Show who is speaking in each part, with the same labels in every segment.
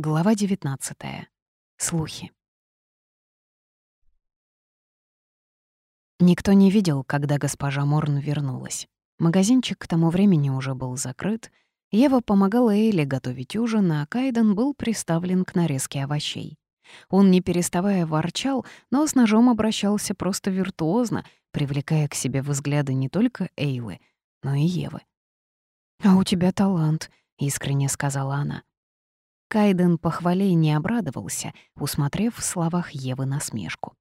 Speaker 1: Глава 19. Слухи. Никто не видел, когда госпожа Морн вернулась. Магазинчик к тому времени уже был закрыт. Ева помогала Эйле готовить ужин, а Кайден был приставлен к нарезке овощей. Он, не переставая, ворчал, но с ножом обращался просто виртуозно, привлекая к себе взгляды не только Эйлы, но и Евы. «А у тебя талант», — искренне сказала она. Кайден похвалей не обрадовался, усмотрев в словах Евы насмешку.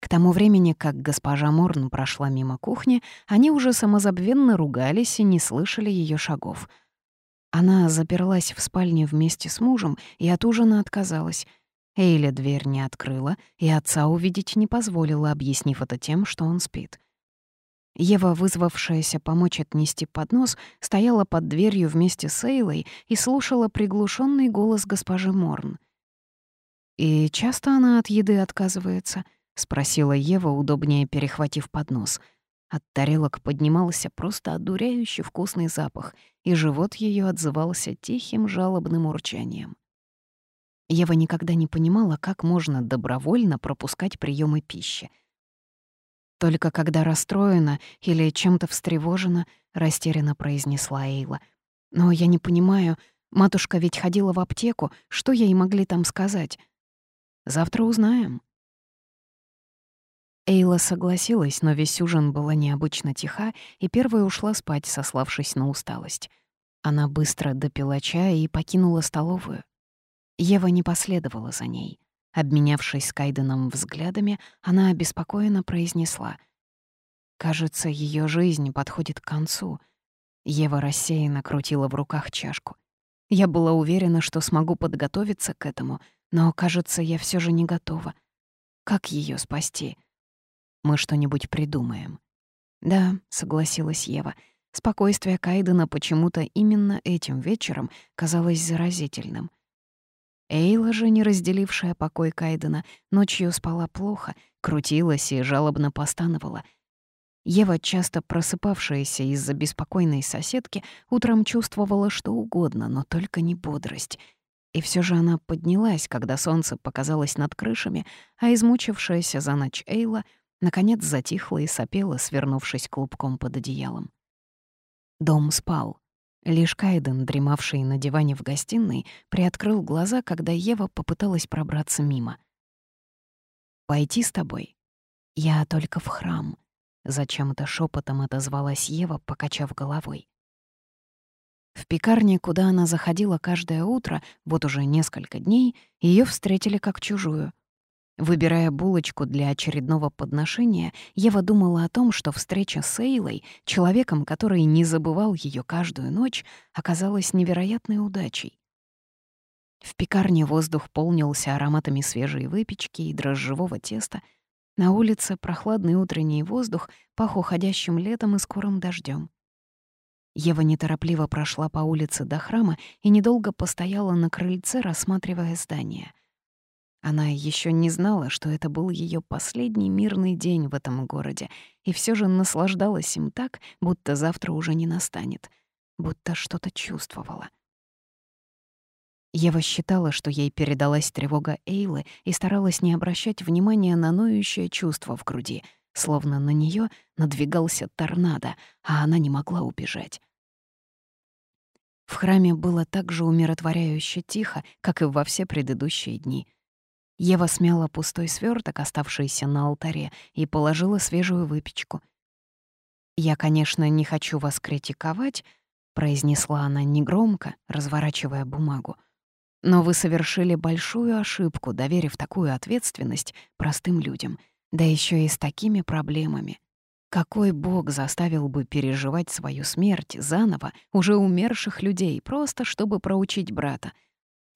Speaker 1: К тому времени, как госпожа Морн прошла мимо кухни, они уже самозабвенно ругались и не слышали ее шагов. Она заперлась в спальне вместе с мужем и от ужина отказалась. Эйля дверь не открыла и отца увидеть не позволила, объяснив это тем, что он спит. Ева, вызвавшаяся помочь отнести поднос, стояла под дверью вместе с Эйлой и слушала приглушенный голос госпожи Морн. «И часто она от еды отказывается?» — спросила Ева, удобнее перехватив поднос. От тарелок поднимался просто одуряющий вкусный запах, и живот ее отзывался тихим жалобным урчанием. Ева никогда не понимала, как можно добровольно пропускать приемы пищи — только когда расстроена или чем-то встревожена, растерянно произнесла Эйла. Но я не понимаю, матушка ведь ходила в аптеку, что ей могли там сказать? Завтра узнаем. Эйла согласилась, но весь ужин была необычно тиха, и первая ушла спать, сославшись на усталость. Она быстро допила чая и покинула столовую. Ева не последовала за ней. Обменявшись с Кайденом взглядами, она обеспокоенно произнесла. «Кажется, ее жизнь подходит к концу». Ева рассеянно крутила в руках чашку. Я была уверена, что смогу подготовиться к этому, но, кажется, я все же не готова. Как ее спасти? Мы что-нибудь придумаем. Да, согласилась Ева. Спокойствие Кайдена почему-то именно этим вечером казалось заразительным. Эйла же, не разделившая покой Кайдена, ночью спала плохо, крутилась и жалобно постановала. Ева, часто просыпавшаяся из-за беспокойной соседки, утром чувствовала что угодно, но только не бодрость. И все же она поднялась, когда солнце показалось над крышами, а измучившаяся за ночь Эйла наконец затихла и сопела, свернувшись клубком под одеялом. Дом спал. Лишь Кайден, дремавший на диване в гостиной, приоткрыл глаза, когда Ева попыталась пробраться мимо. «Пойти с тобой?» «Я только в храм», — зачем-то шепотом отозвалась Ева, покачав головой. В пекарне, куда она заходила каждое утро, вот уже несколько дней, ее встретили как чужую. Выбирая булочку для очередного подношения, Ева думала о том, что встреча с Эйлой, человеком, который не забывал ее каждую ночь, оказалась невероятной удачей. В пекарне воздух полнился ароматами свежей выпечки и дрожжевого теста. На улице прохладный утренний воздух пах уходящим летом и скорым дождем. Ева неторопливо прошла по улице до храма и недолго постояла на крыльце, рассматривая здание. Она еще не знала, что это был ее последний мирный день в этом городе, и все же наслаждалась им так, будто завтра уже не настанет, будто что-то чувствовала. Ева считала, что ей передалась тревога Эйлы и старалась не обращать внимания на ноющее чувство в груди, словно на нее надвигался торнадо, а она не могла убежать. В храме было так же умиротворяюще тихо, как и во все предыдущие дни — Ева смяла пустой сверток, оставшийся на алтаре, и положила свежую выпечку. «Я, конечно, не хочу вас критиковать», — произнесла она негромко, разворачивая бумагу. «Но вы совершили большую ошибку, доверив такую ответственность простым людям, да еще и с такими проблемами. Какой бог заставил бы переживать свою смерть заново уже умерших людей, просто чтобы проучить брата?»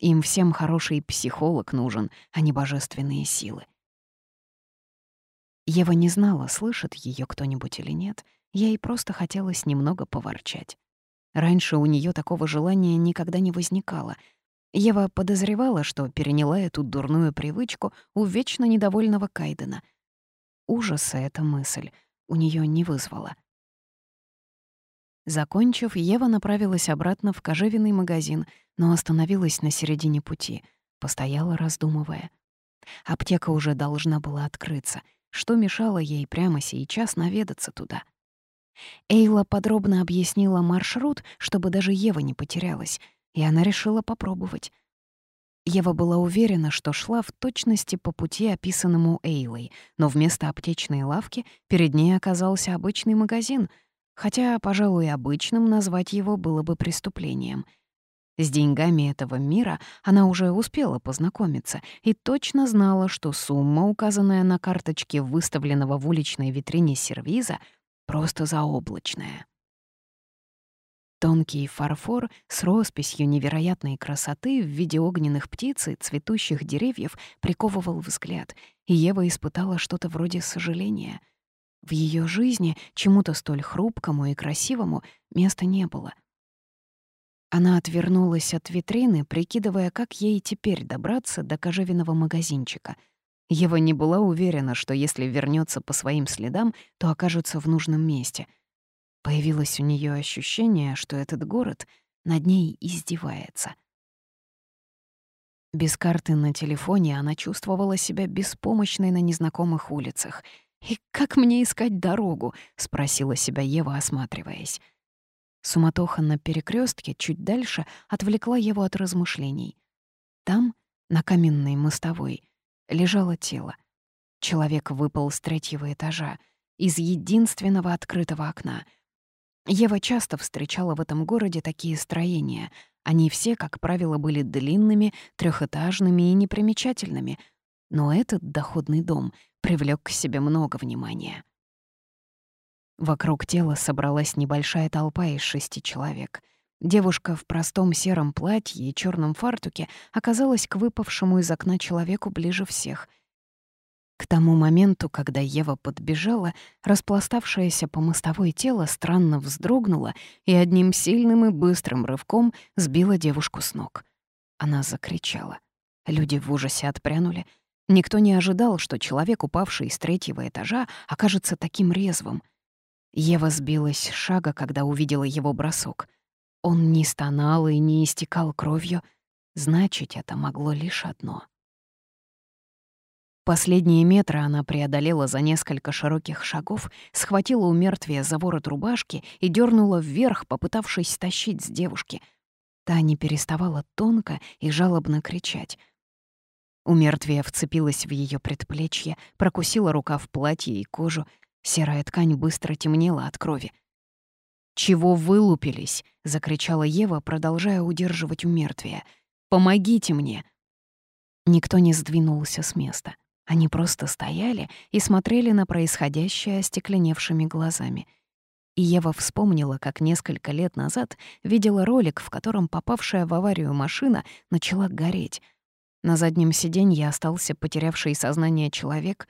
Speaker 1: Им всем хороший психолог нужен, а не божественные силы. Ева не знала, слышит ее кто-нибудь или нет. Ей просто хотелось немного поворчать. Раньше у нее такого желания никогда не возникало. Ева подозревала, что переняла эту дурную привычку у вечно недовольного Кайдена. Ужаса эта мысль у нее не вызвала. Закончив, Ева направилась обратно в кожевенный магазин, но остановилась на середине пути, постояла, раздумывая. Аптека уже должна была открыться. Что мешало ей прямо сейчас наведаться туда? Эйла подробно объяснила маршрут, чтобы даже Ева не потерялась, и она решила попробовать. Ева была уверена, что шла в точности по пути, описанному Эйлой, но вместо аптечной лавки перед ней оказался обычный магазин, хотя, пожалуй, обычным назвать его было бы преступлением. С деньгами этого мира она уже успела познакомиться и точно знала, что сумма, указанная на карточке выставленного в уличной витрине сервиза, просто заоблачная. Тонкий фарфор с росписью невероятной красоты в виде огненных птиц и цветущих деревьев приковывал взгляд, и Ева испытала что-то вроде сожаления. В ее жизни чему-то столь хрупкому и красивому места не было. Она отвернулась от витрины, прикидывая, как ей теперь добраться до кожевенного магазинчика. Ева не была уверена, что если вернется по своим следам, то окажется в нужном месте — Появилось у нее ощущение, что этот город над ней издевается. Без карты на телефоне она чувствовала себя беспомощной на незнакомых улицах. «И как мне искать дорогу?» — спросила себя Ева, осматриваясь. Суматоха на перекрестке чуть дальше отвлекла его от размышлений. Там, на каменной мостовой, лежало тело. Человек выпал с третьего этажа, из единственного открытого окна — Ева часто встречала в этом городе такие строения. Они все, как правило, были длинными, трехэтажными и непримечательными. Но этот доходный дом привлек к себе много внимания. Вокруг тела собралась небольшая толпа из шести человек. Девушка в простом сером платье и черном фартуке оказалась к выпавшему из окна человеку ближе всех — к тому моменту, когда Ева подбежала, распластавшееся по мостовой тело странно вздрогнуло и одним сильным и быстрым рывком сбило девушку с ног. Она закричала. Люди в ужасе отпрянули. Никто не ожидал, что человек, упавший с третьего этажа, окажется таким резвым. Ева сбилась с шага, когда увидела его бросок. Он не стонал и не истекал кровью. Значит, это могло лишь одно — Последние метры она преодолела за несколько широких шагов, схватила у мертвия за ворот рубашки и дернула вверх, попытавшись стащить с девушки. Та не переставала тонко и жалобно кричать. У мертвия вцепилась в ее предплечье, прокусила рука в платье и кожу. Серая ткань быстро темнела от крови. «Чего вылупились?» — закричала Ева, продолжая удерживать у мертвия. «Помогите мне!» Никто не сдвинулся с места. Они просто стояли и смотрели на происходящее остекленевшими глазами. И Ева вспомнила, как несколько лет назад видела ролик, в котором попавшая в аварию машина начала гореть. На заднем сиденье остался потерявший сознание человек,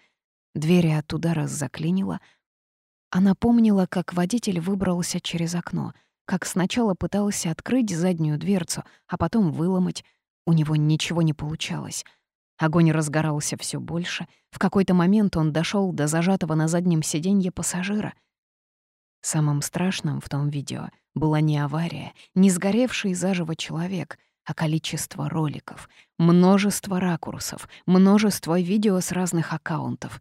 Speaker 1: двери от удара заклинило. Она помнила, как водитель выбрался через окно, как сначала пытался открыть заднюю дверцу, а потом выломать. У него ничего не получалось — Огонь разгорался все больше. В какой-то момент он дошел до зажатого на заднем сиденье пассажира. Самым страшным в том видео была не авария, не сгоревший заживо человек, а количество роликов, множество ракурсов, множество видео с разных аккаунтов.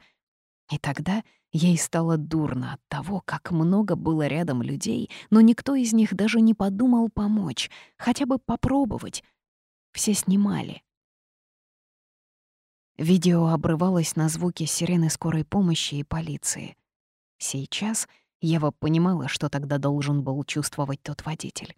Speaker 1: И тогда ей стало дурно от того, как много было рядом людей, но никто из них даже не подумал помочь, хотя бы попробовать. Все снимали, Видео обрывалось на звуки сирены скорой помощи и полиции. Сейчас Ева понимала, что тогда должен был чувствовать тот водитель.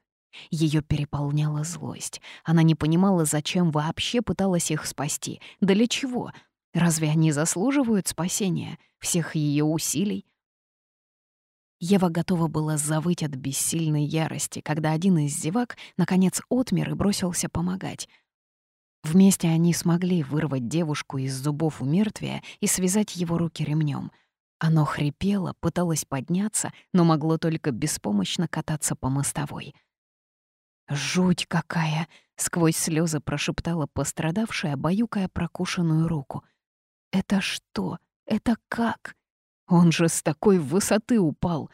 Speaker 1: Ее переполняла злость. Она не понимала, зачем вообще пыталась их спасти. Да для чего? Разве они заслуживают спасения, всех ее усилий? Ева готова была завыть от бессильной ярости, когда один из зевак наконец отмер и бросился помогать — Вместе они смогли вырвать девушку из зубов у мертвия и связать его руки ремнем. Оно хрипело, пыталось подняться, но могло только беспомощно кататься по мостовой. «Жуть какая!» — сквозь слезы прошептала пострадавшая, баюкая прокушенную руку. «Это что? Это как? Он же с такой высоты упал!»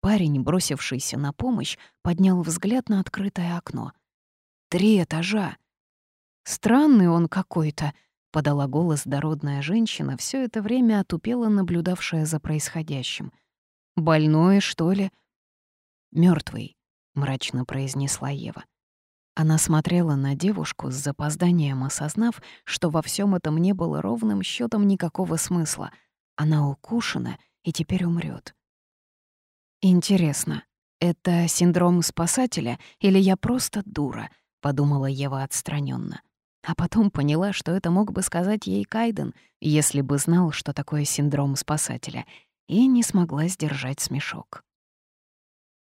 Speaker 1: Парень, бросившийся на помощь, поднял взгляд на открытое окно — Три этажа. Странный он какой-то, подала голос дородная женщина, все это время отупела наблюдавшая за происходящим. Больной, что ли? Мертвый, мрачно произнесла Ева. Она смотрела на девушку с запозданием, осознав, что во всем этом не было ровным счетом никакого смысла. Она укушена и теперь умрет. «Интересно, это синдром спасателя или я просто дура?» — подумала Ева отстраненно. А потом поняла, что это мог бы сказать ей Кайден, если бы знал, что такое синдром спасателя, и не смогла сдержать смешок.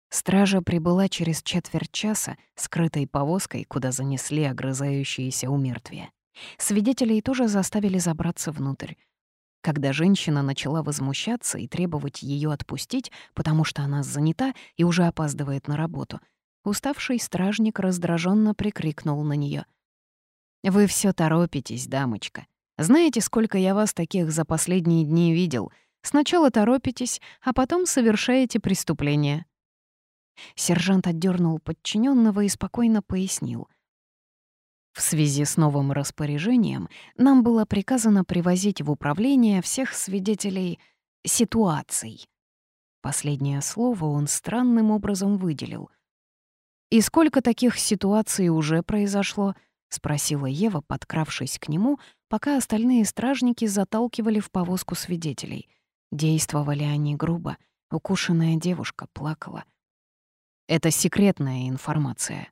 Speaker 1: Стража прибыла через четверть часа, скрытой повозкой, куда занесли огрызающиеся умертвия. Свидетелей тоже заставили забраться внутрь. Когда женщина начала возмущаться и требовать ее отпустить, потому что она занята и уже опаздывает на работу, уставший стражник раздраженно прикрикнул на нее: «Вы все торопитесь, дамочка. Знаете, сколько я вас таких за последние дни видел? Сначала торопитесь, а потом совершаете преступление. Сержант отдернул подчиненного и спокойно пояснил. В связи с новым распоряжением нам было приказано привозить в управление всех свидетелей ситуаций. Последнее слово он странным образом выделил. «И сколько таких ситуаций уже произошло?» — спросила Ева, подкравшись к нему, пока остальные стражники заталкивали в повозку свидетелей. Действовали они грубо. Укушенная девушка плакала. Это секретная информация».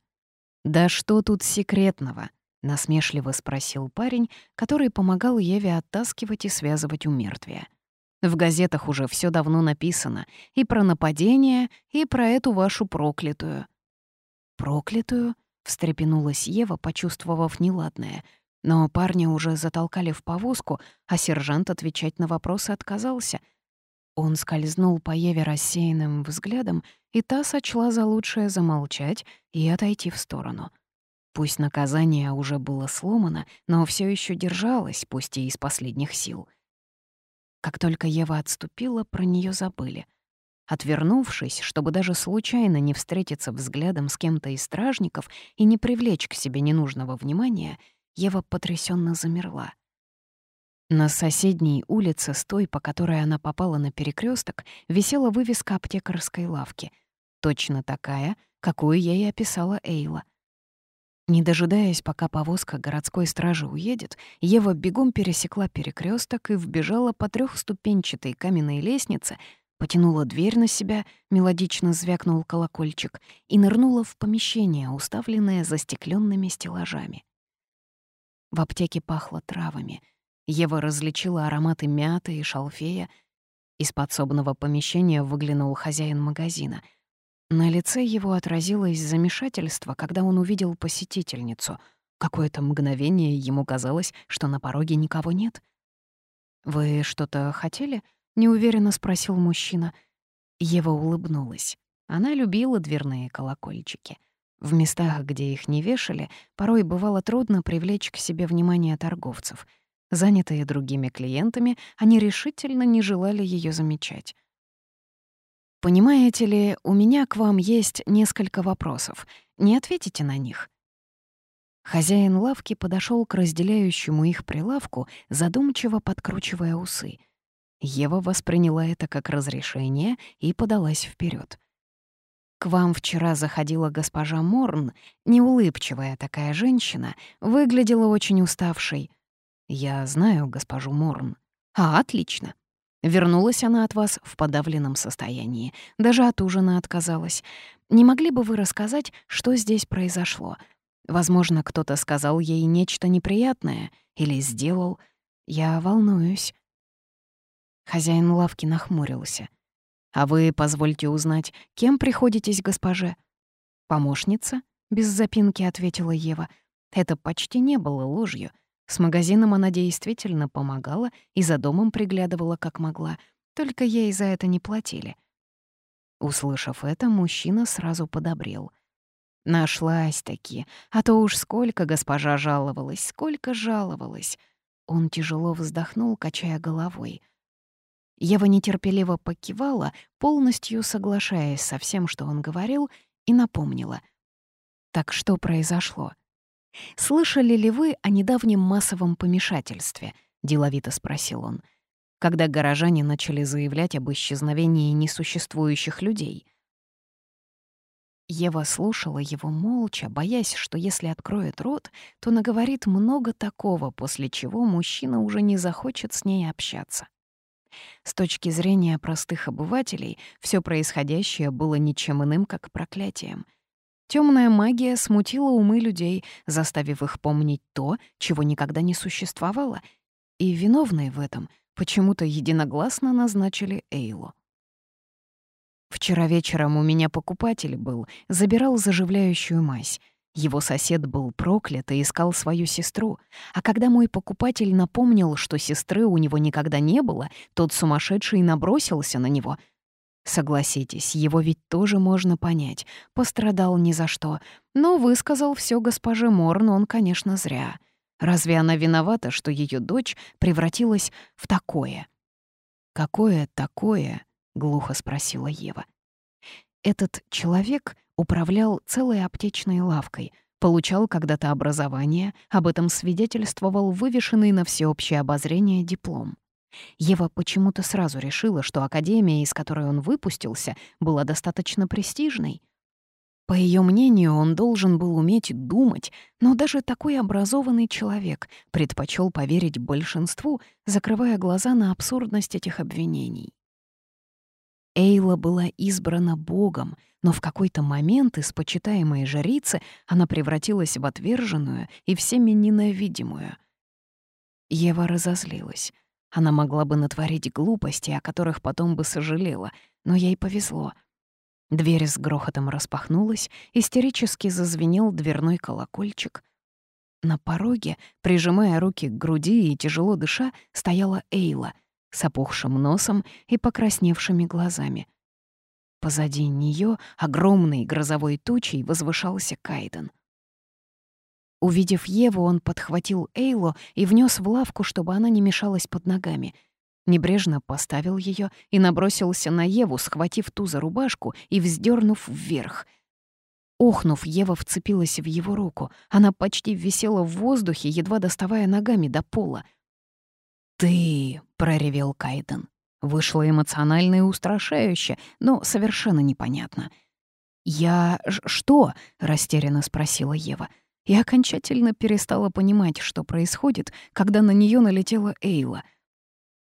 Speaker 1: «Да что тут секретного?» — насмешливо спросил парень, который помогал Еве оттаскивать и связывать у мертвия. «В газетах уже все давно написано и про нападение, и про эту вашу проклятую». «Проклятую?» — встрепенулась Ева, почувствовав неладное. Но парня уже затолкали в повозку, а сержант отвечать на вопросы отказался — он скользнул по Еве рассеянным взглядом, и та сочла за лучшее замолчать и отойти в сторону. Пусть наказание уже было сломано, но все еще держалось, пусть и из последних сил. Как только Ева отступила, про нее забыли. Отвернувшись, чтобы даже случайно не встретиться взглядом с кем-то из стражников и не привлечь к себе ненужного внимания, Ева потрясенно замерла — на соседней улице, с той, по которой она попала на перекресток, висела вывеска аптекарской лавки. Точно такая, какую ей описала Эйла. Не дожидаясь, пока повозка городской стражи уедет, Ева бегом пересекла перекресток и вбежала по трехступенчатой каменной лестнице, потянула дверь на себя, мелодично звякнул колокольчик и нырнула в помещение, уставленное застекленными стеллажами. В аптеке пахло травами — Ева различила ароматы мяты и шалфея. Из подсобного помещения выглянул хозяин магазина. На лице его отразилось замешательство, когда он увидел посетительницу. Какое-то мгновение ему казалось, что на пороге никого нет. «Вы что-то хотели?» — неуверенно спросил мужчина. Ева улыбнулась. Она любила дверные колокольчики. В местах, где их не вешали, порой бывало трудно привлечь к себе внимание торговцев — Занятые другими клиентами, они решительно не желали ее замечать. «Понимаете ли, у меня к вам есть несколько вопросов. Не ответите на них?» Хозяин лавки подошел к разделяющему их прилавку, задумчиво подкручивая усы. Ева восприняла это как разрешение и подалась вперед. «К вам вчера заходила госпожа Морн, неулыбчивая такая женщина, выглядела очень уставшей. «Я знаю госпожу Морн». «А, отлично. Вернулась она от вас в подавленном состоянии. Даже от ужина отказалась. Не могли бы вы рассказать, что здесь произошло? Возможно, кто-то сказал ей нечто неприятное или сделал. Я волнуюсь». Хозяин лавки нахмурился. «А вы, позвольте узнать, кем приходитесь госпоже?» «Помощница?» — без запинки ответила Ева. Это почти не было ложью. С магазином она действительно помогала и за домом приглядывала как могла, только ей за это не платили. Услышав это, мужчина сразу подобрел. Нашлась-таки, а то уж сколько госпожа жаловалась, сколько жаловалась. Он тяжело вздохнул, качая головой. Ева нетерпеливо покивала, полностью соглашаясь со всем, что он говорил, и напомнила. Так что произошло? «Слышали ли вы о недавнем массовом помешательстве?» — деловито спросил он. «Когда горожане начали заявлять об исчезновении несуществующих людей». Ева слушала его молча, боясь, что если откроет рот, то наговорит много такого, после чего мужчина уже не захочет с ней общаться. С точки зрения простых обывателей, все происходящее было ничем иным, как проклятием — Темная магия смутила умы людей, заставив их помнить то, чего никогда не существовало, и виновные в этом почему-то единогласно назначили Эйлу. Вчера вечером у меня покупатель был, забирал заживляющую мазь. Его сосед был проклят и искал свою сестру, а когда мой покупатель напомнил, что сестры у него никогда не было, тот сумасшедший набросился на него — Согласитесь, его ведь тоже можно понять. Пострадал ни за что. Но высказал все госпоже Морн он, конечно, зря. Разве она виновата, что ее дочь превратилась в такое? «Какое такое?» — глухо спросила Ева. Этот человек управлял целой аптечной лавкой, получал когда-то образование, об этом свидетельствовал вывешенный на всеобщее обозрение диплом. Ева почему-то сразу решила, что академия, из которой он выпустился, была достаточно престижной. По ее мнению, он должен был уметь думать, но даже такой образованный человек предпочел поверить большинству, закрывая глаза на абсурдность этих обвинений. Эйла была избрана Богом, но в какой-то момент из почитаемой жрицы она превратилась в отверженную и всеми ненавидимую. Ева разозлилась. Она могла бы натворить глупости, о которых потом бы сожалела, но ей повезло. Дверь с грохотом распахнулась, истерически зазвенел дверной колокольчик. На пороге, прижимая руки к груди и тяжело дыша, стояла Эйла с опухшим носом и покрасневшими глазами. Позади нее огромной грозовой тучей возвышался Кайден. Увидев Еву, он подхватил Эйло и внес в лавку, чтобы она не мешалась под ногами. Небрежно поставил ее и набросился на Еву, схватив ту за рубашку и вздернув вверх. Охнув, Ева вцепилась в его руку. Она почти висела в воздухе, едва доставая ногами до пола. «Ты!» — проревел Кайден. Вышло эмоционально и устрашающе, но совершенно непонятно. «Я... что?» — растерянно спросила Ева. — и окончательно перестала понимать, что происходит, когда на нее налетела Эйла.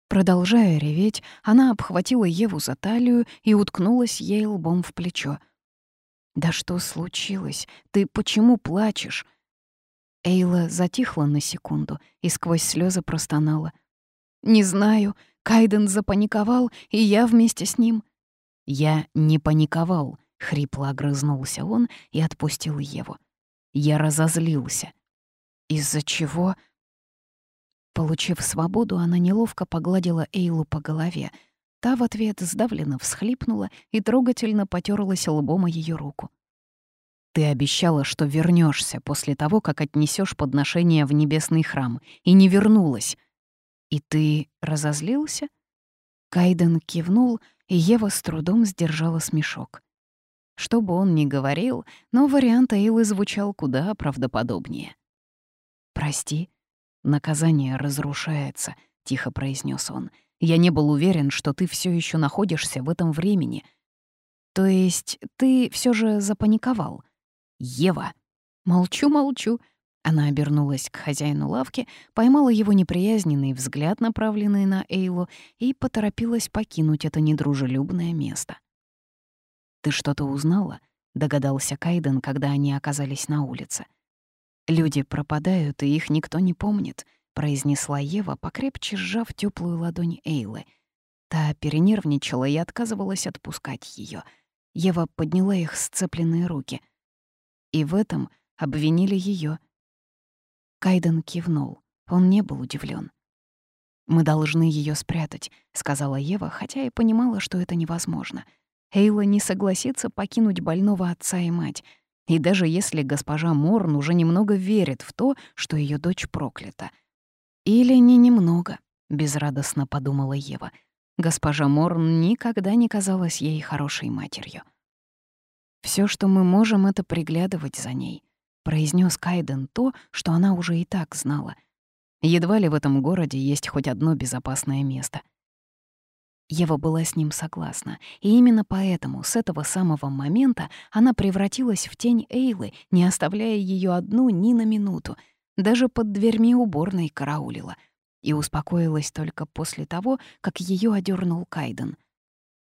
Speaker 1: Продолжая реветь, она обхватила Еву за талию и уткнулась ей лбом в плечо. «Да что случилось? Ты почему плачешь?» Эйла затихла на секунду и сквозь слезы простонала. «Не знаю. Кайден запаниковал, и я вместе с ним». «Я не паниковал», — хрипло огрызнулся он и отпустил Еву. Я разозлился. Из-за чего? Получив свободу, она неловко погладила Эйлу по голове. Та в ответ сдавленно всхлипнула и трогательно потерлась лбом о ее руку. «Ты обещала, что вернешься после того, как отнесешь подношение в небесный храм, и не вернулась. И ты разозлился?» Кайден кивнул, и Ева с трудом сдержала смешок. Что бы он ни говорил, но вариант Эйлы звучал куда правдоподобнее. «Прости, наказание разрушается», — тихо произнес он. «Я не был уверен, что ты все еще находишься в этом времени. То есть ты все же запаниковал?» «Ева!» «Молчу, молчу», она обернулась к хозяину лавки, поймала его неприязненный взгляд, направленный на Эйлу, и поторопилась покинуть это недружелюбное место. «Ты что-то узнала?» — догадался Кайден, когда они оказались на улице. «Люди пропадают, и их никто не помнит», — произнесла Ева, покрепче сжав теплую ладонь Эйлы. Та перенервничала и отказывалась отпускать ее. Ева подняла их сцепленные руки. И в этом обвинили ее. Кайден кивнул. Он не был удивлен. «Мы должны ее спрятать», — сказала Ева, хотя и понимала, что это невозможно — Эйла не согласится покинуть больного отца и мать. И даже если госпожа Морн уже немного верит в то, что ее дочь проклята. Или не немного, безрадостно подумала Ева. Госпожа Морн никогда не казалась ей хорошей матерью. Все, что мы можем, это приглядывать за ней», — произнес Кайден то, что она уже и так знала. Едва ли в этом городе есть хоть одно безопасное место. Ева была с ним согласна, и именно поэтому с этого самого момента она превратилась в тень Эйлы, не оставляя ее одну ни на минуту, даже под дверьми уборной караулила, и успокоилась только после того, как ее одернул Кайден.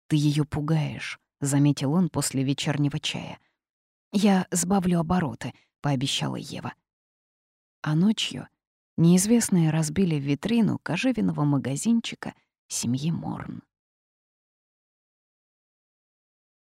Speaker 1: «Ты ее пугаешь», — заметил он после вечернего чая. «Я сбавлю обороты», — пообещала Ева. А ночью неизвестные разбили витрину кожевенного магазинчика — семьи Морн.